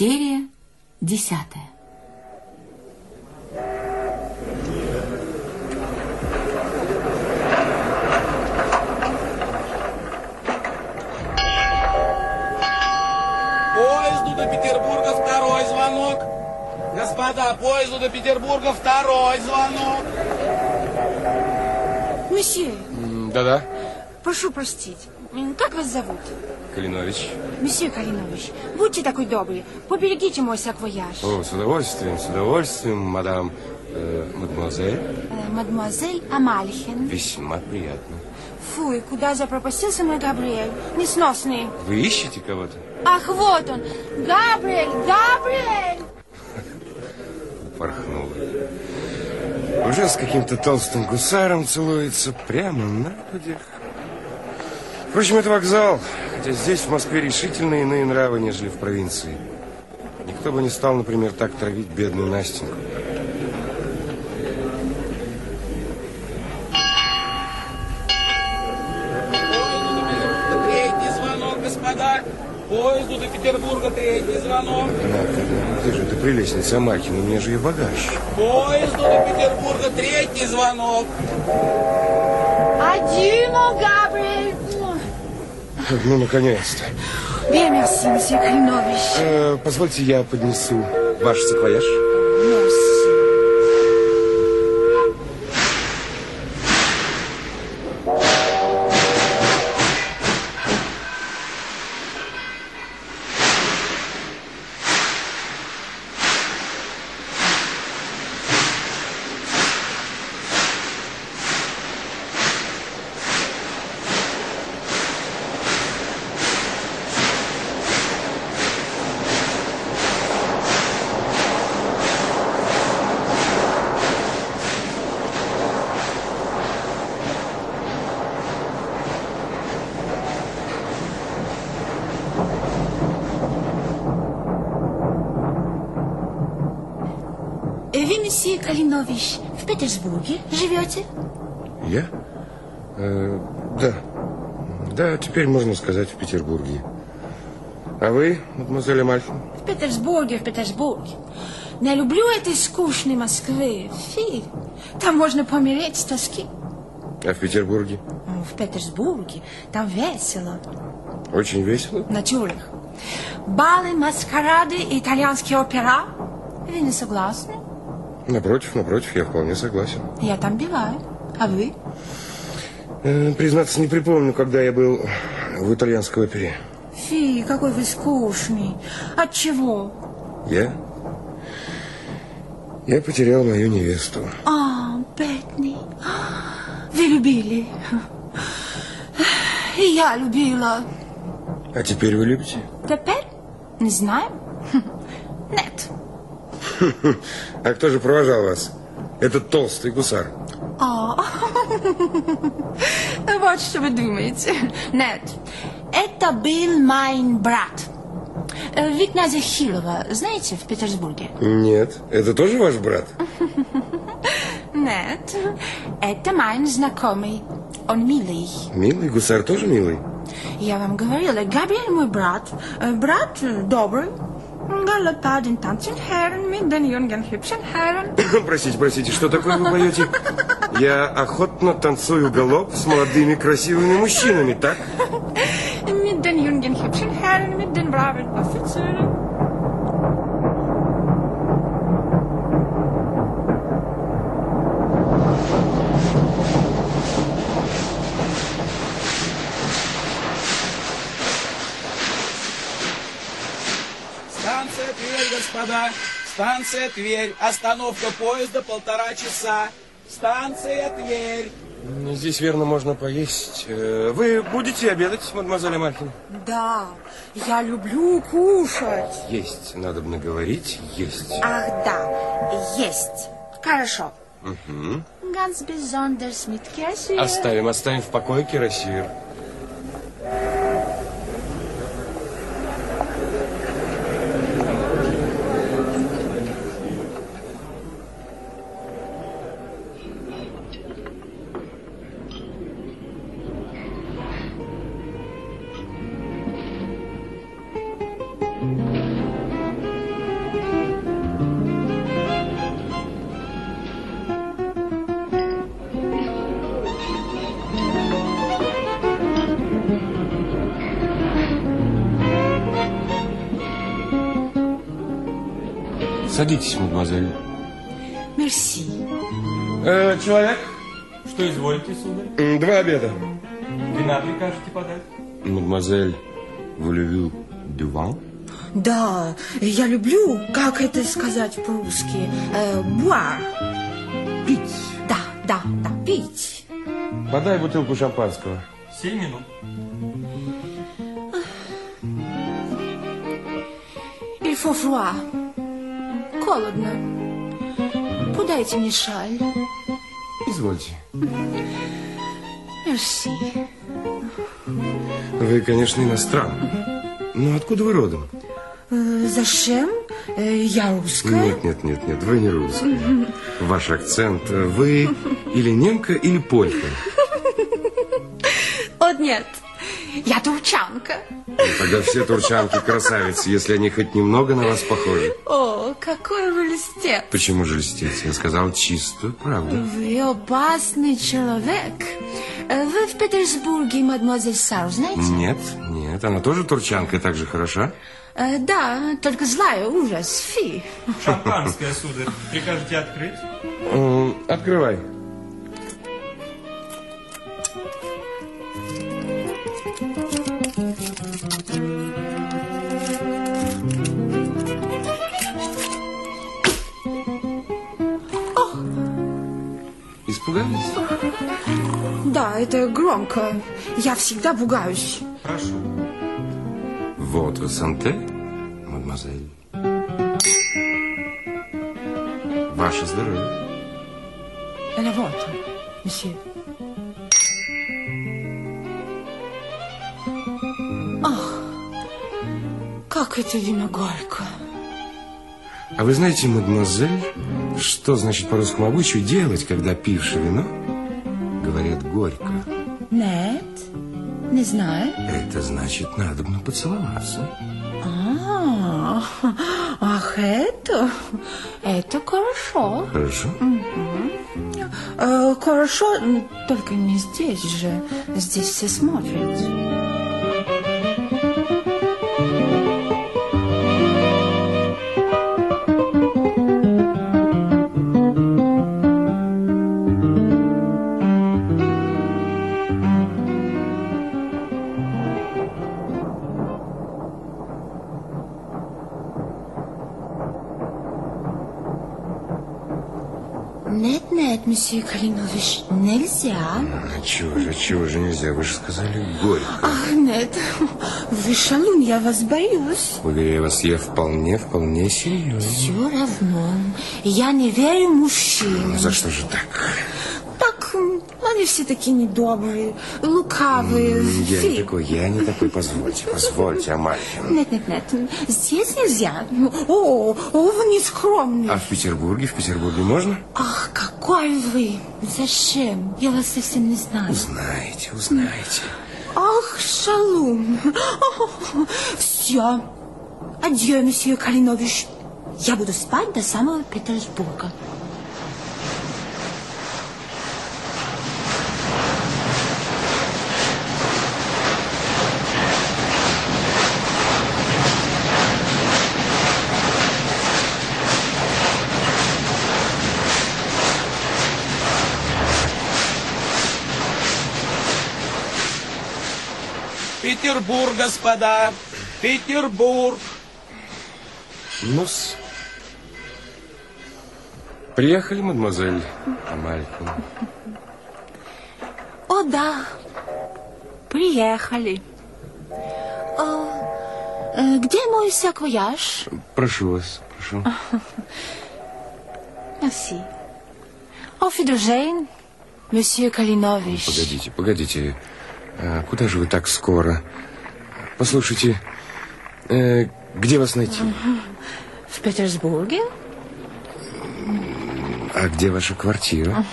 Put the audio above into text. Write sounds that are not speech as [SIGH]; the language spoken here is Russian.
Серия десятая. Поезду до Петербурга второй звонок. Господа, поезду до Петербурга второй звонок. Месье, Да-да, прошу простить. Как вас зовут? Калинович. Месье Калинович, будьте такой добрый, поберегите мой саквояж. О, с удовольствием, с удовольствием, мадам. Э, мадемуазель, Э, Мадемуазель Амальхен. весьма приятно. Фу, и куда запропастился мой Габриэль? Несносный. Вы ищете кого-то? Ах, вот он. Габриэль, Габриэль! [LAUGHS] Порхнула. Уже с каким-то толстым гусаром целуется прямо на людях. Впрочем, это вокзал, хотя здесь, в Москве, решительно иные нравы, нежели в провинции. Никто бы не стал, например, так травить бедную Настеньку. Третий звонок, господа. Поезду до Петербурга третий звонок. Однако, ты же, ты прелестница Амалькина, у меня же и багаж. Поезду до Петербурга третий звонок. Адино, Габриэль! Ну, наконец-то. Месье Калинович. Э, позвольте, я поднесу ваш саквояж. Merci. Вы, месье Калинович, в Петербурге живете? Я? Э, да. Да, теперь можно сказать в Петербурге. А вы, мадемуазель Амальфи? В Петербурге, в Петербурге. Не люблю этой скучной Москвы. Фи, там можно помереть с тоски. А в Петербурге? В Петербурге там весело. Очень весело. Натюрных. Балы, маскарады, итальянские опера. Вы не согласны? Напротив, напротив, я вполне согласен. Я там бываю. А вы? Э, признаться, не припомню, когда я был в итальянской опере. Фи, какой вы скучный. От чего? Я? Я потерял мою невесту. А, бедный. Вы любили. И я любила. А теперь вы любите? Теперь? Не знаю. [LAUGHS] А кто же провожал вас? Этот толстый гусар. А, [LAUGHS] вот что вы думаете. Нет, это был мой брат. Э, Вы князя Хилова знаете в Петербурге? Нет. Это тоже ваш брат? [LAUGHS] Нет, это мой знакомый. Он милый. Милый гусар тоже милый? Я вам говорила, Габриэль мой брат. Э, Брат э, добрый. Hübschen Herren. [COUGHS] Простите, простите, что такое вы поете? Я охотно танцую галоп с молодыми красивыми мужчинами, так? Mit den jungen hübschen Herren, mit den господа. Станция Тверь. Остановка поезда полтора часа. Станция Тверь. Ну, Здесь, верно, можно поесть. Э, Вы будете обедать, мадемуазель Амальхин? Да, я люблю кушать. Есть, надо бы говорить, есть. Ах, да, есть. Хорошо. Besonders mit Käse. Оставим, оставим в покое кирасир. Садитесь, мадемуазель. Мерси. Э, человек? Что изволите, сударь? М, Два обеда. Вина прикажете подать? Мадемуазель, l'avez du vin? Да, я люблю, как это сказать по-русски, э, буар. Пить. Да, да, да, пить. Подай бутылку шампанского. Семь минут. Il faut froid. Холодно. Подайте мне шаль. Извольте. Мерси. Вы, конечно, иностранный. Но откуда вы родом? Э, зачем? Э, я русская. Нет, нет, нет, нет, вы не русская. Ваш акцент. э, Вы или немка, или полька. О, нет. Я турчанка. Тогда все турчанки красавицы, если они хоть немного на вас похожи. О, какой вы листец. Почему же льстец? Я сказал чистую правду. Вы опасный человек. Вы в Петербурге, мадемуазель Сару, знаете? Нет, нет, она тоже турчанка и так же хороша. Э, Да, только злая, ужас, фи. Шампанское, сударь. Прикажете открыть? Открывай. Испугались? Да, это громко. Я всегда пугаюсь. Прошу. Вот санте, мадемуазель. Ваше здоровье. Elle вот, месье. Ах, как это вино горько. А вы знаете, мадемуазель, что значит по русскому обычаю делать, когда пивши вино говорят горько? Нет, не знаю. Это значит, надо бы поцеловаться. А, ах, это, это хорошо. Хорошо? Э, хорошо, только не здесь же. Здесь все смотрят. Нет, нет, месье Калинович, нельзя. А чего же, чего же нельзя? Вы же сказали горько. Ах, нет, вы шалун, я вас боюсь. Уверяю вас, я вполне, вполне серьезно. Все равно, я не верю мужчинам. За что же так? Все такие недобрые, лукавые. Я не такой, я не такой, позвольте, позвольте, Амалькин. Нет, нет, нет, здесь нельзя. О, о, вы не скромный. А в Петербурге, в Петербурге можно? Ах, какой вы. Зачем? Я вас совсем не знаю. Узнаете, узнаете. Ах, шалун. Все. Адьё, месье Калинович. Я буду спать до самого Петербурга. Петербург, господа. Петербург. Ну-с. Приехали, мадемуазель Амалькин. О, да. Приехали. О, э, где мой саквояж? Прошу вас, прошу. [LAUGHS] Merci. Auf Wiedersehen, месье Калинович. Погодите, погодите. А куда же вы так скоро? Послушайте, э, где вас найти? В Петербурге? А где ваша квартира?